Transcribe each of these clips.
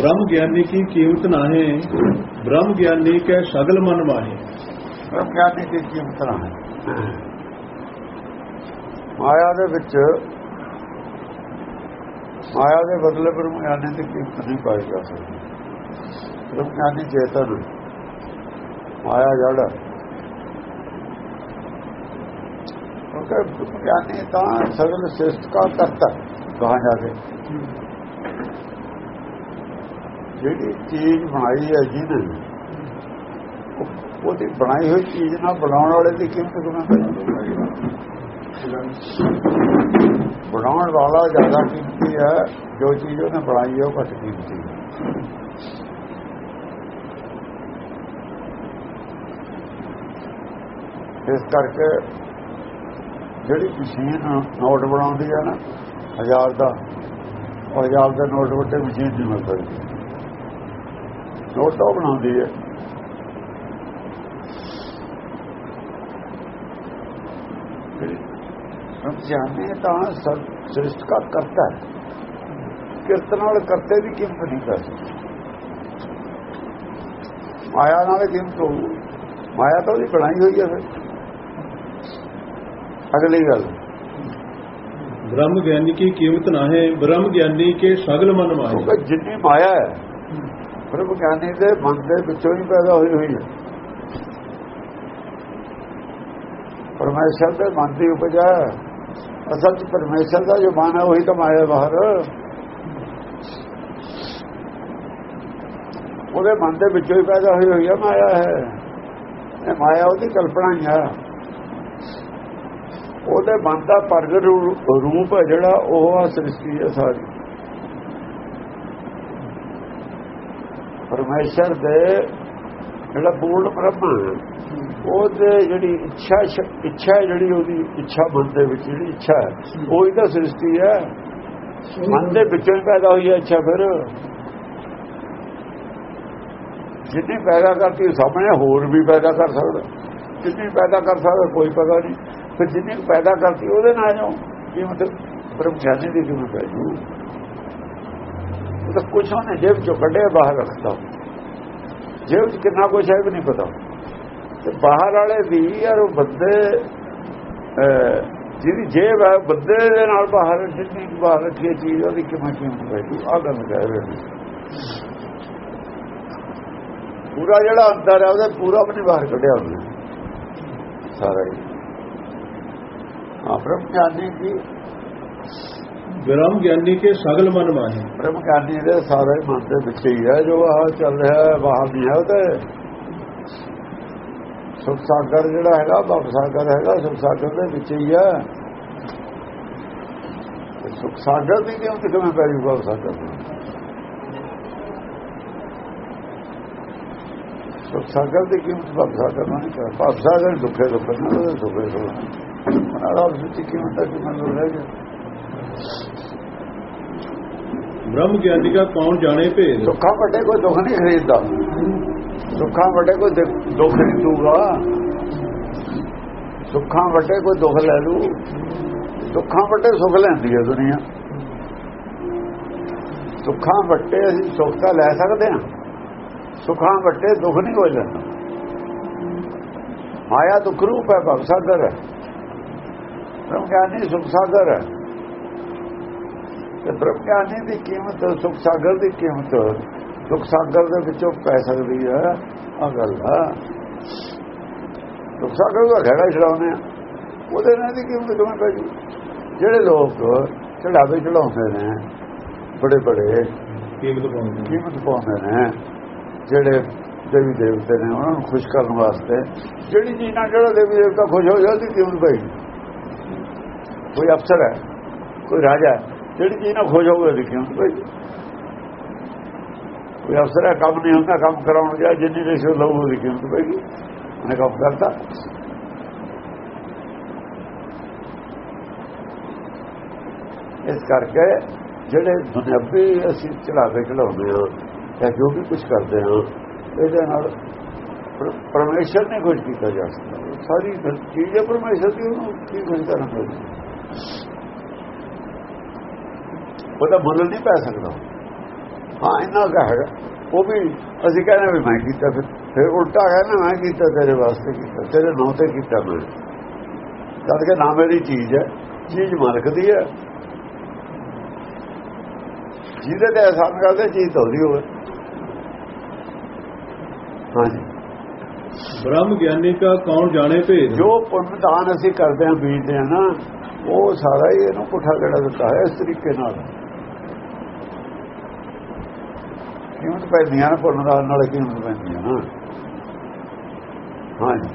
ब्रह्म ज्ञानी की कीमत नाहे ब्रह्म ज्ञानी के सगल मन माहे ਬ੍ਰਹਮ ਗਿਆਨੀ ਦੀ ਕੀਮਤ ਨਾ ਹੈ ਮਾਇਆ ਦੇ ਵਿੱਚ ਮਾਇਆ ਦੇ ਬਦਲੇ ਬ੍ਰਹਮ ਗਿਆਨੀ ਦੀ ਕੀਮਤ ਨਹੀਂ ਪਾਈ ਜਾ ਸਕਦੀ ਬ੍ਰਹਮ ਗਿਆਨੀ ਚੇਤਨ ਮਾਇਆ ਜੜ ਕਿਉਂਕਿ ਬ੍ਰਹਮ ਗਿਆਨੀ ਤਾਂ ਸਗਲ ਸਿਸ਼ਟ ਕਾ ਕਰਤਾ ਕਹਾ ਜਾ ਕੇ ਜਿਹੜੀ ਚੀਜ਼ ਬਣਾਈ ਹੈ ਜਿਹਨੇ ਉਹਦੀ ਬਣਾਈ ਹੋਈ ਚੀਜ਼ ਨਾਲ ਬਣਾਉਣ ਵਾਲੇ ਦੀ ਕੀਮਤ ਕਿਵੇਂ ਪਈ ਬਣਾਉਣ ਵਾਲਾ ਜ਼ਿਆਦਾ ਕੀਮਤੀ ਹੈ, ਜੋ ਚੀਜ਼ ਉਹਨੇ ਬਣਾਈ ਹੈ, ਉਹ ਘੱਟ ਕੀਮਤੀ ਹੈ। ਇਸ ਕਰਕੇ ਜਿਹੜੀ ਮਸ਼ੀਨ ਨੋਟ ਬਣਾਉਂਦੀ ਹੈ ਨਾ, ਹਜ਼ਾਰ ਦਾ, ਉਹ ਹਜ਼ਾਰ ਦਾ ਨੋਟ ਵੱਡੇ ਮਸ਼ੀਨ ਨਹੀਂ ਮਿਲ ਸਕਦੀ ਨੋਟ ਉਹ ਬਣਾਉਂਦੀ ਹੈ। ਸਭ ਜਾਣੇ ਤਾਂ ਸਭ ਸ੍ਰਿਸ਼ਟ ਦਾ ਕਰਤਾ ਹੈ। ਕਿਰਤ ਨਾਲ ਕਰਤੇ ਦੀ ਕੀਮਤ ਨਹੀਂ ਕਰ ਸਕਦੇ। ਮਾਇਆ ਨਾਲ ਕੀਮਤ ਹੋ ਮਾਇਆ ਤਾਂ ਉਹਦੀ ਬਣਾਈ ਹੋਈ ਹੈ ਫਿਰ। ਅਗਲੀ ਗੱਲ। ਬ੍ਰह्ਮ ਗਿਆਨੀ ਕੀ ਕੀਮਤ ਨਾ ਹੈ ਬ੍ਰਹਮ ਗਿਆਨੀ ਕੇ ਸਗਲ ਮਨ ਮਾਇਆ ਜਿੰਨੀ ਮਾਇਆ ਹੈ ਫਿਰ ਵਿਗਿਆਨੀ ਦੇ ਮਨ ਦੇ ਵਿੱਚੋਂ ਹੀ ਪੈਦਾ ਹੋਈ ਹੋਈ ਹੈ। ਪਰਮੇਸ਼ਰ ਦੇ ਮਨ ਦੀ ਉਪਜ ਹੈ। ਅਸਲ ਚ ਪਰਮੇਸ਼ਰ ਦਾ ਜੋ ਮਨ ਹੈ, ਉਹੀ ਤਾਂ ਮਾਇਆ ਬਾਹਰ। ਉਹਦੇ ਮਨ ਦੇ ਵਿੱਚੋਂ ਹੀ ਪੈਦਾ ਹੋਈ ਹੋਈ ਹੈ, ਮਾਇਆ ਹੈ। ਇਹ ਮਾਇਆ ਉਹਦੀ ਕਲਪਨਾ ਹੀ ਹੈ। ਉਹਦੇ ਮਨ ਦਾ ਪ੍ਰਗਟ ਰੂਪ ਹੈ ਜਿਹੜਾ, ਉਹ ਆ ਸ੍ਰਿਸ਼ਟੀ ਹੈ ਸਾਰੀ। ਪਰਮੇਸ਼ਰ ਦੇ ਜਿਹੜਾ ਪੂਰਨ ਹੈ, ਉਹਦੇ ਜਿਹੜੀ ਇੱਛਾ ਇੱਛਾ ਹੈ ਜਿਹੜੀ ਉਹਦੀ ਇੱਛਾ ਮਨ ਦੇ ਵਿੱਚ ਜਿਹੜੀ ਇੱਛਾ ਹੈ ਉਹੀ ਤਾਂ ਸ੍ਰਿਸ਼ਟੀ ਹੈ। ਮਨ ਦੇ ਵਿੱਚੋਂ ਹੀ ਪੈਦਾ ਹੋਈ ਹੈ ਇੱਛਾ ਫਿਰ। ਜਿੰਨੀ ਪੈਦਾ ਕਰਤੀ ਉਹ ਸਾਹਮਣੇ ਹੋਰ ਵੀ ਪੈਦਾ ਕਰ ਸਕਦਾ। ਜਿੰਨੀ ਪੈਦਾ ਕਰ ਸਕਦਾ ਕੋਈ ਪਤਾ ਨਹੀਂ। ਫਿਰ ਜਿੰਨੀ ਕੁ ਪੈਦਾ ਕਰਤੀ ਉਹਦੇ ਨਾਲ ਜੋ ਕੀ ਮਤਲਬ ਗਿਆਨੀ ਦੀ ਕੀਮਤ ਹੈ? ਜੀ ਤਾਂ ਕੁਛ ਉਹਨੇ ਜੇਬ ਚੋਂ ਕੱਢਿਆ ਬਾਹਰ ਰੱਖਤਾ। ਜੇਬ 'ਚ ਕਿੰਨਾ ਕੁਛ ਹੈ ਵੀ ਨਹੀਂ ਪਤਾ। ਤੇ ਬਾਹਰ ਵਾਲੇ ਦੀ ਯਾਰ ਉਹ ਬੰਦੇ ਜਿਹਦੀ ਜੇਬ ਹੈ, ਬੰਦੇ ਦੇ ਨਾਲ ਬਾਹਰ ਜਿੰਨੀ ਬਾਹਰ ਰੱਖੀ ਚੀਜ਼, ਉਹਦੀ ਕਿਵੇਂ ਕੀਮਤ ਹੈ? ਆ ਗੱਲ ਕਹਿ ਰਹੇ ਪੂਰਾ ਜਿਹੜਾ ਅੰਦਰ ਹੈ, ਉਹਦਾ ਪੂਰਾ ਵੀ ਨਹੀਂ ਬਾਹਰ ਕੱਢਿਆ ਉਹਨੇ। ਸਾਰਾ ਹੀ। ਹਾਂ ਬ੍ਰਹਮ ਦੀ ਬ੍ਰਹਮ ਗਿਆਨੀ ਕੇ ਸਗਲ ਮਨ ਮਾਹੀ। ਬ੍ਰਹਮ ਗਿਆਨੀ ਦੇ ਸਾਰੇ ਮਨ ਦੇ ਵਿੱਚ ਹੀ ਹੈ, ਜੋ ਆਹ ਚੱਲ ਰਿਹਾ ਹੈ ਬਾਹਰ ਨਹੀਂ ਹੈ ਤੇ ਸੁਖ ਸਾਗਰ ਜਿਹੜਾ ਹੈਗਾ ਬਾਪ ਸਾਗਰ ਹੈਗਾ, ਸੁਖ ਸਾਗਰ ਦੇ ਵਿੱਚ ਹੀ ਹੈ। ਸੁਖ ਸਾਗਰ ਦੀ ਕਿਉਂ ਤੇ ਕਿਵੇਂ ਪੈ ਜੂਗਾ ਸਾਗਰ ਸੁਖ ਸਾਗਰ ਦੀ ਕਿਉਂ ਬਾਪ ਸਾਗਰ ਨਹੀਂ ਬਾਪ ਸਾਗਰ ਦੁੱਖੇ ਦੁੱਖੇ ਨਾ ਦੁੱਖੇ ਸੁਖ ਨਾਲ। ਉਸ ਵਿੱਚ ਕਿਉਂ ਤੱਕ ਮਨ ਰਹਿ ਜਾ ਬ੍ਰਹਮ ਗਿਆਨੀ ਦਾ ਕੌਣ ਜਾਣੇ ਭੇਦ? ਦੁੱਖਾਂ ਵੱਡੇ ਕੋਈ ਦੁੱਖ ਨਹੀਂ ਖਰੀਦਦਾ ਦੁੱਖਾਂ ਵੱਡੇ ਕੋਈ ਦੁੱਖ ਖਰੀਦੂਗਾ ਸੁੱਖਾਂ ਵੱਡੇ ਕੋਈ ਦੁੱਖ ਲੈ ਲੂ। ਸੁੱਖਾਂ ਵੱਡੇ ਸੁੱਖ ਲੈਂਦੀ ਹੈ ਦੁਨੀਆ। ਸੁੱਖਾਂ ਵੱਡੇ ਅਸੀਂ ਸੁੱਖ ਤਾਂ ਲੈ ਸਕਦੇ ਹਾਂ। ਸੁੱਖਾਂ ਵੱਡੇ ਦੁੱਖ ਨਹੀਂ ਹੋ ਜਾਂਦਾ ਮਾਇਆ ਦੁੱਖ ਰੂਪ ਹੈ, ਭਵ ਸਾਗਰ ਹੈ। ਬ੍ਰਹਮ ਗਿਆਨੀ ਸੁਖ ਸਾਗਰ ਹੈ। ਤੇ ਬ੍ਰਹਮ ਗਿਆਨੀ ਦੀ ਕੀਮਤ ਸੁਖ ਸਾਗਰ ਦੀ ਕੀਮਤ ਸੁਖ ਸਾਗਰ ਦੇ ਵਿੱਚੋਂ ਪੈ ਸਕਦੀ ਹੈ ਆ ਗੱਲ ਆ। ਸੁਖ ਸਾਗਰ ਦਾ ਘੜਾ ਛਡਾਉਂਦੇ ਆ। ਉਹਦੇ ਨਾਲ ਦੀ ਕੀਮਤ ਕਿਵੇਂ ਪੈ ਗਈ ਜਿਹੜੇ ਲੋਕ ਚੜਾਵੇ ਚੜਾਉਂਦੇ ਨੇ ਬੜੇ ਬੜੇ ਕੀਮਤ ਪਾਉਂਦੇ ਨੇ। ਜਿਹੜੇ ਦੇਵੀ ਦੇਵਤੇ ਨੇ ਉਹਨਾਂ ਨੂੰ ਖੁਸ਼ ਕਰਨ ਵਾਸਤੇ ਜਿਹੜੀ ਚੀਜ਼ ਨਾਲ ਜਿਹੜਾ ਦੇਵੀ ਦੇਵਤਾ ਖੁਸ਼ ਹੋ ਜਾਂਦੀ ਕਿਉਂ ਭਾਈ ਕੋਈ ਅਫਸਰ ਹੈ ਕੋਈ ਰਾਜਾ ਹੈ ਜਿਹੜੀ ਚੀਜ਼ ਨਾਲ ਖੁਸ਼ ਹੋਵੇ ਦੀ ਕੀਮਤ ਪਈ ਕੋਈ ਅਫਸਰ ਹੈ, ਕੰਮ ਨਹੀਂ ਹੁੰਦਾ, ਕੰਮ ਕਰਾਉਣ ਗਿਆ, ਜਿੰਨੀ ਰਿਸ਼ਵਤ ਲਊ ਉਹਦੀ ਕੀਮਤ ਪਏਗੀ ਉਹਨੇ ਕੰਮ ਕਰਤਾ। ਇਸ ਕਰਕੇ ਜਿਹੜੇ ਦੁਨਿਆਵੀ ਅਸੀਂ ਚੜਾਵੇ ਚੜਾਉਂਦੇ ਹਾਂ, ਜਾਂ ਜੋ ਵੀ ਕੁਝ ਕਰਦੇ ਹਾਂ, ਇਹਦੇ ਨਾਲ ਪਰ- ਪਰਮੇਸ਼ਰ ਨੇ ਕੁਝ ਕੀਤਾ ਜਾ ਸਕਦਾ। ਸਾਰੀ ਚੀਜ਼ ਹੈ ਪਰਮੇਸ਼ਰ ਦੀ, ਉਹਨੂੰ ਕੀ ਕੁਝ ਕਰਨਾ ਪਊਗਾ ਉਹਦਾ ਮੁੱਲ ਨਹੀਂ ਪੈ ਸਕਦਾ। ਹਾਂ ਇੰਨਾ ਕਾ ਹੈਗਾ। ਉਹ ਵੀ ਅਸੀਂ ਕਹਿੰਦੇ ਵੀ ਮੈਂ ਕੀਤਾ ਫਿਰ। ਫਿਰ ਉਲਟਾ ਹੈ ਨਾ ਮੈਂ ਕੀਤਾ ਤੇਰੇ ਵਾਸਤੇ ਕੀਤਾ ਤੇਰੇ ਨਾਂ ਤੇ ਕੀਤਾ ਮੈਂ। ਜਦ ਕਿ ਨਾ ਮੇਰੀ ਚੀਜ਼ ਹੈ ਚੀਜ਼ ਮਾਲਕ ਦੀ ਹੈ। ਜਿਹਦੇ ਤੇ ਅਸਾਨ ਕਰਦੇ ਚੀਜ਼ ਤੋਦੀ ਹੋਵੇ। ਹਾਂਜੀ। ਬ੍ਰਹਮ ਗਿਆਨੀ ਕਾ ਕੌਣ ਜਾਣੇ ਭੇਦ? ਜੋ ਪੁੰਨ ਦਾਨ ਅਸੀਂ ਕਰਦੇ ਹਾਂ ਬੀਜਦੇ ਹਾਂ ਨਾ ਉਹ ਸਾਰਾ ਹੀ ਇਹਨੂੰ ਪੁੱਠਾ ਗੜਾ ਦਿੱਤਾ ਹੈ ਇਸ ਤਰੀਕੇ ਨਾਲ ਕੀਮਤ ਪੈਂਦੀਆਂ ਨਾ ਪੁੰਨ ਦਾਨ ਨਾਲ ਕੀਮਤ ਪੈਂਦੀਆਂ ਨਾ। ਹਾਂਜੀ।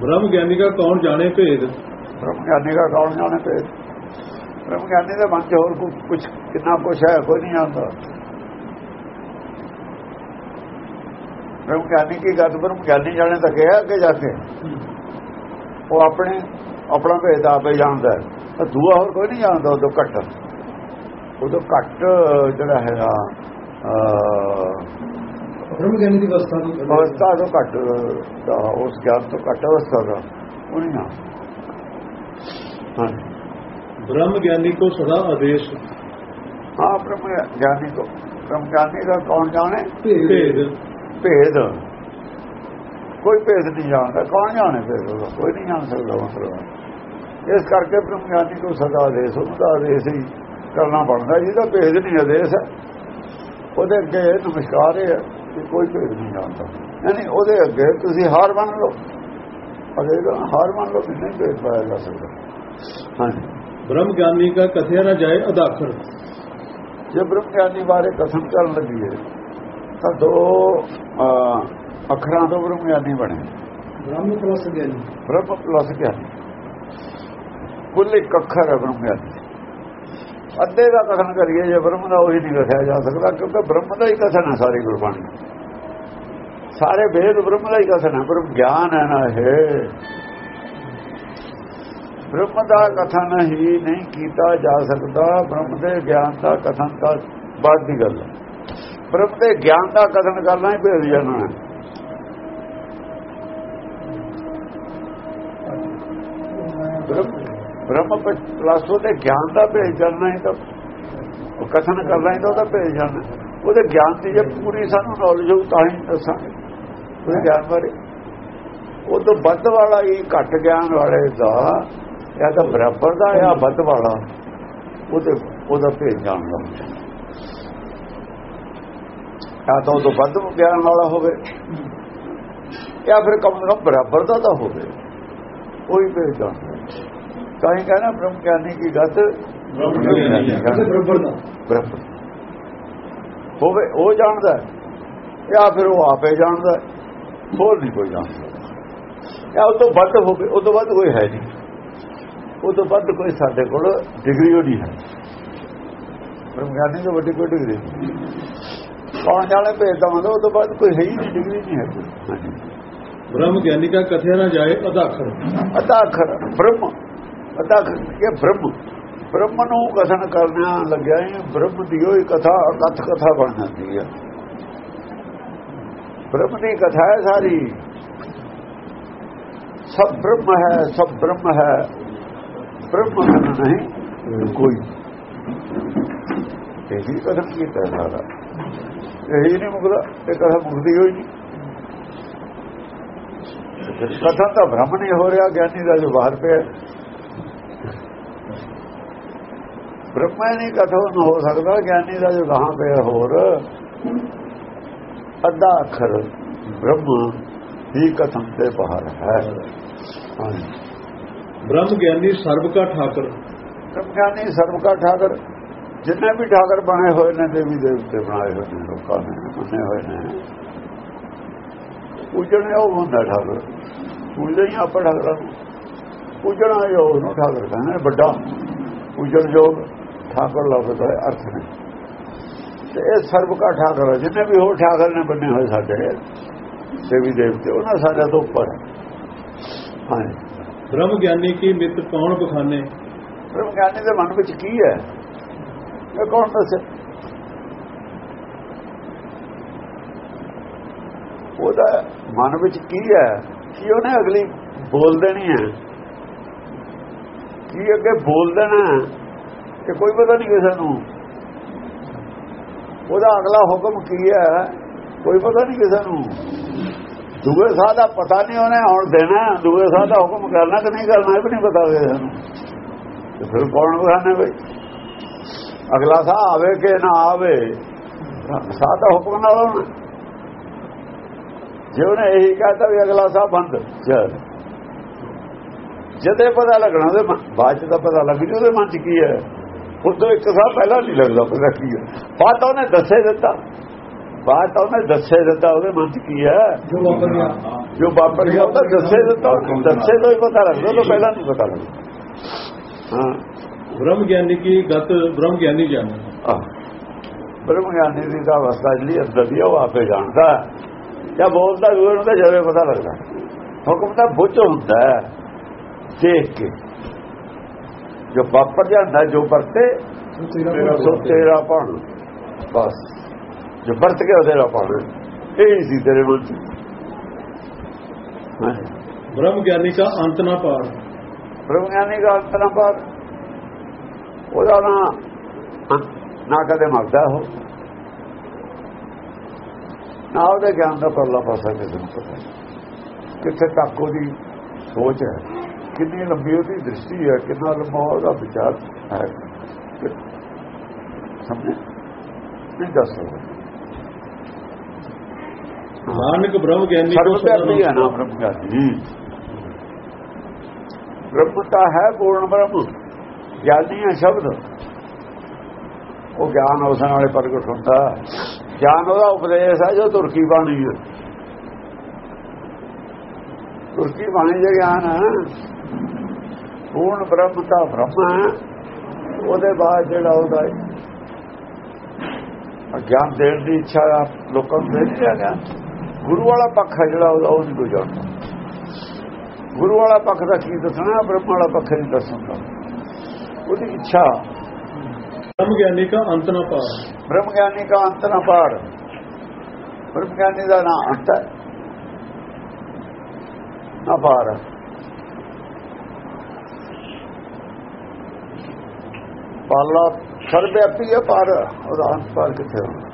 ਬ੍ਰਹਮ ਗਿਆਨੀ ਕਾ ਕੌਣ ਜਾਣੇ ਭੇਦ? ਬ੍ਰਹਮ ਗਿਆਨੀ ਦਾ ਕੌਣ ਜਾਣੇ ਤੇ ਬ੍ਰਹਮ ਗਿਆਨੀ ਦੇ ਮਨ 'ਚ ਹੋਰ ਕੁਝ ਕਿੰਨਾ ਕੁਛ ਹੈ ਕੋਈ ਨਹੀਂ ਜਾਣਦਾ। ਬ੍ਰਹਮ ਗਿਆਨੀ ਕੀ ਗੱਲ ਬ੍ਰਹਮ ਗਿਆਨੀ ਜਾਣੇ ਤਾਂ ਕਿਹਾ ਅੱਗੇ ਜਾ ਕੇ। ਉਹ ਆਪਣੇ ਆਪਣਾ ਭੇਦ ਆਪੇ ਜਾਣਦਾ ਹੈ। ਦੂਆ ਹੋਰ ਕੋਈ ਨਹੀਂ ਜਾਣਦਾ ਉਦੋਂ ਘੱਟ। ਉਦੋਂ ਘੱਟ ਜਿਹੜਾ ਹੈਗਾ ਬ੍ਰਹਮ ਗਿਆਨੀ ਦੀ ਅਵਸਥਾ ਨੂੰ ਅਵਸਥਾ ਤੋਂ ਘੱਟ ਦਾ ਉਸ ਗਿਆਨ ਤੋਂ ਘੱਟ ਅਵਸਥਾ ਦਾ ਉਹ ਨਹੀਂ ਹਾਂ ਬ੍ਰਹਮ ਗਿਆਨੀ ਕੋ ਸਦਾ ਆਦੇਸ਼। ਹਾਂ ਬ੍ਰਹਮ ਗਿਆਨੀ ਕੋ। ਬ੍ਰਹਮ ਗਿਆਨੀ ਦਾ ਕੌਣ ਜਾਣੇ? ਭੇਦ। ਭੇਦ। ਕੋਈ ਭੇਦ ਨਹੀਂ ਜਾਣਦਾ। ਕੌਣ ਜਾਣੇ ਭੇਦ ਕੋਈ ਨਹੀਂ ਜਾਣ ਸਕਦਾ ਮਤਲਬ। ਇਸ ਕਰਕੇ ਬ੍ਰਹਮ ਗਿਆਨੀ ਕੋ ਸਦਾ ਆਦੇਸ਼। ਉਹਦਾ ਆਦੇਸ਼ ਹੀ ਕਰਨਾ ਬਣਦਾ। ਜਿਹਦਾ ਭੇਦ ਨਹੀਂ ਆਦੇਸ਼ ਹੈ। ਉਹਦੇ ਅੱਗੇ ਨਮਸਕਾਰ ਹੈ ਕਿ ਕੋਈ ਭੇਦ ਨਹੀਂ ਜਾਣਦਾ। ਯਾਨੀ ਉਹਦੇ ਅੱਗੇ ਤੁਸੀਂ ਹਾਰ ਮੰਨ ਲਓ। ਅਗੇ ਹਾਰ ਮੰਨ ਲਓ ਕਿ ਨਹੀਂ ਭੇਦ ਪਾਇਆ ਜਾ ਸਕਦਾ। ਹਾਂਜੀ। ਬ੍ਰਹਮ ਗਿਆਨੀ ਕਾ ਕਥਿਆ ਨਾ ਜਾਏ ਅਦਾਖਰ ਜੇ ਬ੍ਰਹਮ ਗਿਆਨੀ ਬਾਰੇ ਕਥਨ ਕਰਨ ਲੱਗੀ ਹੈ ਤਾਂ ਦੋ ਅੱਖਰਾਂ ਤੋਂ ਬ੍ਰਹਮ ਗਿਆਨੀ ਬਣੇ। ਬ੍ਰਹਮ ਪਲਸ ਗਿਆਨੀ। ਬ੍ਰਹਮ ਪਲਸ ਗਿਆਨੀ। ਕੁੱਲ ਇੱਕ ਅੱਖਰ ਹੈ ਬ੍ਰਹਮ ਗਿਆਨੀ। ਅੱਧੇ ਦਾ ਕਥਨ ਕਰੀਏ, ਜੇ ਬ੍ਰਹਮ ਦਾ ਉਹੀ ਨਹੀਂ ਲਿਖਿਆ ਜਾ ਸਕਦਾ, ਕਿਉਂਕਿ ਬ੍ਰਹਮ ਦਾ ਹੀ ਕਥਨ ਹੈ ਸਾਰੀ ਗੁਰਬਾਣੀ ਸਾਰੇ ਵੇਦ ਬ੍ਰਹਮ ਦਾ ਹੀ ਕਥਨ ਹੈ, ਬ੍ਰਹਮ ਗਿਆਨ ਹੈ ਨਾ ਹੈ ਬ੍ਰਹਮ ਦਾ ਕਥਨ ਹੀ ਨਹੀਂ ਕੀਤਾ ਜਾ ਸਕਦਾ, ਬ੍ਰਹਮ ਦੇ ਗਿਆਨ ਦਾ ਕਥਨ ਤਾਂ ਬਾਅਦ ਦੀ ਗੱਲ ਹੈ। ਬ੍ਰਹਮ ਦੇ ਗਿਆਨ ਦਾ ਕਥਨ ਕਰਨਾ ਹੀ ਭੇਦ ਜਾਣਾ ਹੈ। ਬ੍ਰਹਮ ਪਲਸ ਉਹਦੇ ਗਿਆਨ ਦਾ ਭੇਜ ਜਾਣਾ ਹੀ ਤਾਂ ਉਹ ਕਥਨ ਕਰਨਾ ਹੀ ਤਾਂ ਉਹਦਾ ਭੇਜ ਜਾਣਾ ਉਹਦੇ ਗਿਆਨ ਦੀ ਜੇ ਪੂਰੀ ਸਾਨੂੰ ਨੌਲੇਜ ਹੋ ਤਾਂ ਹੀ ਦੱਸਾਂਗੇ। ਉਹ ਗਿਆਨ ਬਾਰੇ। ਉਹ ਤੋਂ ਵੱਧ ਵਾਲਾ ਹੀ ਘੱਟ ਗਿਆਨ ਵਾਲੇ ਦਾ, ਜਾਂ ਤਾਂ ਬਰਾਬਰ ਦਾ ਜਾਂ ਵੱਧ ਵਾਲਾ, ਉਹਦੇ, ਉਹਦਾ ਭੇਜ ਜਾਣਦਾ ਜਾਂ ਤਾਂ ਉਹ ਤੋਂ ਵੱਧ ਗਿਆਨ ਵਾਲਾ ਹੋਵੇ, ਜਾਂ ਫਿਰ ਕਮ ਸੇ ਬਰਾਬਰ ਦਾ ਤਾਂ ਹੋਵੇ। ਕੋਈ ਭੇਜ ਜਾਣਦਾ ਤਾਂ ਹੀ ਕਹਿੰਦਾ ਬ੍ਰਹਮ ਗਿਆਨੀ ਕੀ ਗੱਤ ਬਰਾਬਰ ਦਾ ਬਰਾਬਰ ਹੋਵੇ ਉਹ ਜਾਣਦਾ ਜਾਂ ਫਿਰ ਉਹ ਆਪੇ ਜਾਣਦਾ ਹੋਰ ਨਹੀਂ ਕੋਈ ਜਾਣਦਾ। ਜਾਂ ਉਹ ਤੋਂ ਵੱਧ ਹੋਵੇ ਉਹ ਤੋਂ ਵੱਧ ਕੋਈ ਹੈ ਨਹੀਂ। ਉਹ ਤੋਂ ਵੱਧ ਕੋਈ ਸਾਡੇ ਕੋਲ ਡਿਗਰੀ ਉਹ ਨਹੀਂ ਹੈ। ਬ੍ਰਹਮ ਗਿਆਨੀ ਤੋਂ ਵੱਡੀ ਕੋਈ ਡਿਗਰੀ ਕੌਣ ਜਾਣੇ ਭੇਜਦਾ ਹੁੰਦਾ ਉਹ ਤੋਂ ਵੱਧ ਕੋਈ ਹੈ ਹੀ ਨਹੀਂ ਡਿਗਰੀ ਨਹੀਂ ਹੈ ਕੋਈ। ਬ੍ਰਹਮ ਗਿਆਨੀ ਕਾ ਕਥਿਆ ਨਾ ਜਾਏ ਅਦਾਖਰ ਅਤਾ ਅਖਰ ਬ੍ਰਹਮ। ਅਤਾ ਇਹ ਬ੍ਰਹਮ ਬ੍ਰਹਮ ਨੂੰ ਕਥਨ ਕਰਨਾ ਲੱਗਿਆ ਹੈ ਬ੍ਰਹਮ ਦੀ ਹੋਈ ਕਥਾ, ਕਥ ਕਥਾ ਬਣ ਜਾਂਦੀ ਹੈ ਬ੍ਰਹਮ ਦੀ ਕਥਾ ਹੈ ਸਾਰੀ। ਸਭ ਬ੍ਰਹਮ ਹੈ, ਸਭ ਬ੍ਰਹਮ ਹੈ। ਬ੍ਰਹਮ ਨਹੀਂ ਕੋਈ ਇਹ ਹੀ ਕਥਨ ਕੀਤਾ ਸਾਰਾ। ਇਹ ਹੀ ਨਹੀਂ ਮੁਕਦਾ, ਇਹ ਕਥਾ ਮੁਕਦੀ ਹੋਈ ਨਹੀਂ। ਕਥਨ ਤਾਂ ਬ੍ਰਹਮ ਨਹੀਂ ਹੋ ਰਿਹਾ, ਗਿਆਨੀ ਦਾ ਜੋ ਬਾਹਰ ਪਿਆ। ਬ੍ਰਹਮਾ ਨਹੀਂ ਕਥਨ ਹੋ ਸਕਦਾ ਗਿਆਨੀ ਦਾ ਜੋ ਗਾਹਾਂ ਪਿਆ ਹੋਰ। ਅੱਧਾ ਅੱਖਰ ਬ੍ਰਹਮ ਹੀ ਕਥਨ ਦੇ ਬਾਹਰ ਹੈ। ਬ੍ਰਹਮ ਗਿਆਨੀ ਸਰਬ ਕਾ ਠਾਕਰ। ਬ੍ਰਹਮ ਗਿਆਨੀ ਸਰਬ ਕਾ ਠਾਕਰ। ਜਿੰਨੇ ਵੀ ਠਾਕਰ ਬਣੇ ਹੋਏ ਨੇ ਦੇਵੀ ਦੇਵਤੇ ਬਣਾਏ ਹੋਏ ਨੇ ਲੋਕਾਂ ਨੇ ਮੰਨੇ ਹੋਏ ਨੇ। ਪੂਜਣ ਉਹ ਹੁੰਦਾ ਠਾਕਰ। ਹੀ ਆਪਾਂ ਠਾਕਰਾਂ ਨੂੰ। ਪੂਜਣਾ ਜੋ ਉਹਨੂੰ ਠਾਕਰ ਕਹਿੰਦੇ ਵੱਡਾ। ਪੂਜਣ ਯੋਗ। ਠਾਕਰ ਲਫ਼ਜ਼ ਦਾ ਅਰਥ ਨੇ ਤੇ ਇਹ ਸਰਬ ਕਾ ਠਾਕਰ ਹੈ। ਜਿੰਨੇ ਵੀ ਹੋਰ ਠਾਕਰ ਨੇ ਬੰਨੇ ਹੋਏ ਸਾਡੇ ਦੇਵੀ ਦੇਵਤੇ ਉਹਨਾਂ ਸਾਡੇ ਤੋਂ ਉੱਪਰ ਹਾਂ। ਬ੍ਰਹਮ ਗਿਆਨੀ ਕੀ ਮਿੱਤ ਕੌਣ ਬਖਾਨੇ? ਬ੍ਰਹਮ ਗਿਆਨੀ ਦੇ ਮਨ ਵਿੱਚ ਕੀ ਹੈ? ਇਹ ਕੌਣ ਦੱਸੇ? ਉਹਦਾ ਮਨ ਵਿੱਚ ਕੀ ਹੈ? ਕੀ ਉਹਨੇ ਅਗਲੀ ਬੋਲ ਦੇਣੀ ਹੈ? ਕੀ ਅੱਗੇ ਬੋਲ ਦੇਣਾ ਕਿ ਕੋਈ ਪਤਾ ਨਹੀਂ ਕਿਸੇ ਨੂੰ। ਉਹਦਾ ਅਗਲਾ ਹੁਕਮ ਕੀ ਹੈ? ਕੋਈ ਪਤਾ ਨਹੀਂ ਕਿਸੇ ਨੂੰ। ਦੂਏ ਸਾਹ ਦਾ ਪਤਾ ਨਹੀਂ ਉਹਨੇ ਹੁਣ ਦੇਣਾ। ਦੂਏ ਸਾਹ ਦਾ ਹੁਕਮ ਕਰਨਾ ਕਿ ਨਹੀਂ ਕਰਨਾ, ਇਹ ਵੀ ਨਹੀਂ ਪਤਾ ਕਿਸੇ ਨੂੰ। ਤੇ ਫਿਰ ਕੌਣ ਬਹਾਨੇ ਬਈ? ਅਗਲਾ ਸਾਹ ਆਵੇ ਕਿ ਨਾ ਆਵੇ, ਸਾਹ ਦਾ ਹੁਕਮ ਨਾਲ ਹੋਣਾ। ਜੇ ਉਹਨੇ ਇਹੀ ਕਹਤਾ ਵੀ ਅਗਲਾ ਸਾਹ ਬੰਦ, ਚਲ। ਜਦੇ ਪਤਾ ਲੱਗਣਾ, ਉਹਦੇ ਮਨ- ਬਾਅਦ ਚ ਤਾਂ ਪਤਾ ਲੱਗ ਜੂ ਉਹਦੇ ਮਨ ਚ ਕੀ ਹੈ। ਉਦੋਂ ਇੱਕ ਸਾਹ ਪਹਿਲਾਂ ਨਹੀਂ ਲੱਗਦਾ ਪਤਾ ਕੀ ਹੈ? ਬਾਅਦ ਤਾਂ ਉਹਨੇ ਦੱਸੇ ਦਿੱਤਾ। ਬਾਅਦ ਤਾਂ ਉਹਨੇ ਦੱਸੇ ਦਿੱਤਾ ਉਹਦੇ ਮਨ ਚ ਕੀ ਹੈ? ਜੋ ਵਾਪਰ ਗਿਆ। ਉਹ ਤਾਂ ਦੱਸੇ ਦਿੱਤਾ। ਦੱਸੇ ਤੋਂ ਹੀ ਪਤਾ ਲੱਗਦਾ ਉਹ ਤੋਂ ਪਹਿਲਾਂ ਨਹੀਂ ਪਤਾ ਲੱਗਦਾ। ਹਾਂ। ਬ੍ਰਹਮ ਗਿਆਨੀ ਕੀ ਗਤ ਬ੍ਰਹਮ ਗਿਆਨੀ ਜਾਣੇ ਆਹ। ਬ੍ਰਹਮ ਗਿਆਨੀ ਦੀ ਤਾਂ ਅਵਸਥਾ ਜਿਹੜੀ ਅੰਦਰ ਦੀ ਉਹ ਆਪੇ ਜਾਣਦਾ। ਜਾਂ ਬੋਲਦਾ ਵੀ ਉਹਨੂੰ ਤਾਂ ਜਦੋਂ ਪਤਾ ਲੱਗਦਾ। ਹੁਕਮ ਤਾਂ ਬੁੱਝ ਹੁੰਦਾ ਦੇਖ ਕੇ। ਜੋ ਵਾਪਰ ਜਾਂਦਾ ਜੋ ਵਰਤੇ ਸੋ ਤੇਰਾ ਪਣ ਬਸ। ਜੋ ਵਰਤ ਕੇ ਉਹਦੇ ਪਣ ਇਹ ਹੀ ਸੀ ਤੇਰੇ ਮਨ ਚ। ਬ੍ਰਹਮ ਗਿਆਨੀ ਦਾ ਅੰਤ ਨਾ ਪਾਰ ਬ੍ਰਹਮ ਗਿਆਨੀ ਦਾ ਅੰਤਰਾ ਪਰ ਉਹਦਾ ਨਾ ਨਾ ਕਦੇ ਮਰਦਾ ਹੋ ਨਾ ਉਹਦੇ ਗਿਆਨ ਦਾ ਪਰਲਾ ਪਾਸਾ ਕਿਸੇ ਨੂੰ ਪਤਾ। ਕਿੱਥੇ ਤੱਕ ਉਹਦੀ ਸੋਚ ਹੈ। ਕਿੰਨੀ ਲੰਬੀ ਉਹਦੀ ਦ੍ਰਿਸ਼ਟੀ ਹੈ ਕਿੰਨਾ ਲੰਬਾ ਉਹਦਾ ਵਿਚਾਰ ਹੈ। ਸਮਝੇ? ਨਹੀਂ ਦੱਸ ਸਕਦਾ ਨਾਨਕ ਬ੍ਰਹਮ ਗਿਆਨੀ ਕੋ ਸਦਾ ਸਰਵਵਿਆਪੀ ਹੈ ਨਾਮ ਬ੍ਰਹਮ ਗਿਆਨੀ। ਬ੍ਰਹਮ ਤਾਂ ਹੈ ਪੂਰਨ ਬ੍ਰਹਮ। ਗਿਆਨੀ ਹੈ ਸ਼ਬਦ। ਉਹ ਗਿਆਨ ਉਸ ਨਾਲੇ ਪ੍ਰਗਟ ਹੁੰਦਾ। ਗਿਆਨ ਉਹਦਾ ਉਪਦੇਸ਼ ਹੈ ਜੋ ਤੁਰਕੀ ਬਾਣੀ ਹੈ। ਤੁਰਕੀ ਬਾਣੀ ਦਾ ਗਿਆਨ ਹੈ। ਪੂਰਨ ਬ੍ਰਹਮ ਤਾਂ ਬ੍ਰਹਮ ਹੈ। ਉਹਦੇ ਬਾਅਦ ਜਿਹੜਾ ਉਹਦਾ ਗਿਆਨ ਦੇਣ ਦੀ ਇੱਛਾ ਲੋਕਾਂ ਨੂੰ ਦੇ ਨਹੀਂ ਗਿਆ ਗੁਰੂ ਵਾਲਾ ਪੱਖ ਹੈ ਜਿਹੜਾ ਉਹਦਾ ਉਹ ਨਹੀਂ ਕੋਈ ਜਾਣਦਾ। ਗੁਰੂ ਵਾਲਾ ਪੱਖ ਦਾ ਕੀ ਦੱਸਣਾ ਬ੍ਰਹਮ ਵਾਲਾ ਪੱਖ ਨਹੀਂ ਦੱਸਣਾ। ਉਹਦੀ ਇੱਛਾ। ਬ੍ਰਹਮ ਗਿਆਨੀ ਦਾ ਅੰਤ ਨਾ ਪਾਰ। ਬ੍ਰਹਮ ਗਿਆਨੀ ਦਾ ਅੰਤ ਨਾ ਪਾਰ। ਬ੍ਰਹਮ ਗਿਆਨੀ ਦਾ ਨਾਂ ਅੰਤ ਹੈ। ਨਾ ਪਾਰ। ਪਾਲਾ ਸਰਵਿਆਪੀ ਹੈ ਪਾਰ ਉਹਦਾ ਅੰਤ ਪਾਰ ਕਿੱਥੇ ਹੋਣਾ?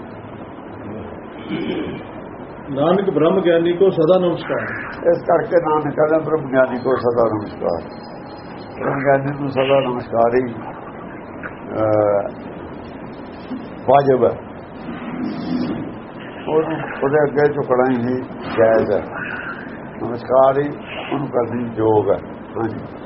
ਨਾਨਕ ਬ੍ਰਹਮ ਗਿਆਨੀ ਕੋ ਸਦਾ ਨਮਸਕਾਰ। ਇਸ ਕਰਕੇ ਨਾਨਕ ਕਹਿੰਦਾ ਬ੍ਰਹਮ ਗਿਆਨੀ ਕੋ ਸਦਾ ਨਮਸਕਾਰ। ਬ੍ਰਹਮ ਗਿਆਨੀ ਨੂੰ ਸਦਾ ਨਮਸਕਾਰ ਹੀ ਵਾਜਬ ਹੈ। ਉਹਦੇ ਅੱਗੇ ਝੁਕਣਾ ਹੀ ਜਾਇਜ਼ ਹੈ। ਨਮਸਕਾਰ ਹੀ ਉਹਨੂੰ ਕਰਨੀ ਯੋਗ ਹੈ। ਹਾਂਜੀ।